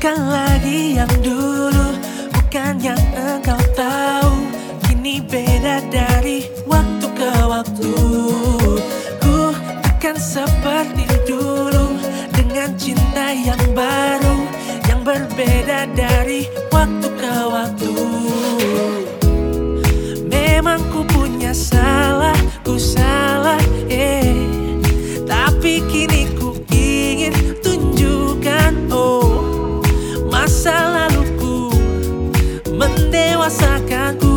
Bukan lagi yang dulu Bukan yang engkau tahu yang baru Yang berbeda dari waktu ke waktu. Memang ku punya salah Ku salah eh. Tapi kini ku ingin tunjukkan oh Masa laluku mendewasakanku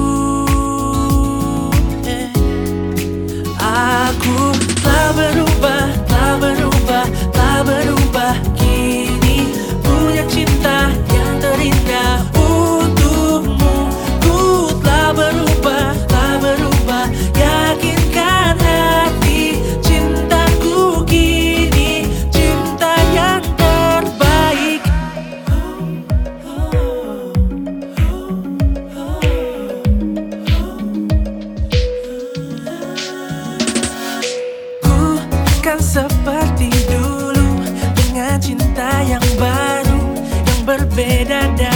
seperti dulu Dengan cinta yang baru Yang berbeda dari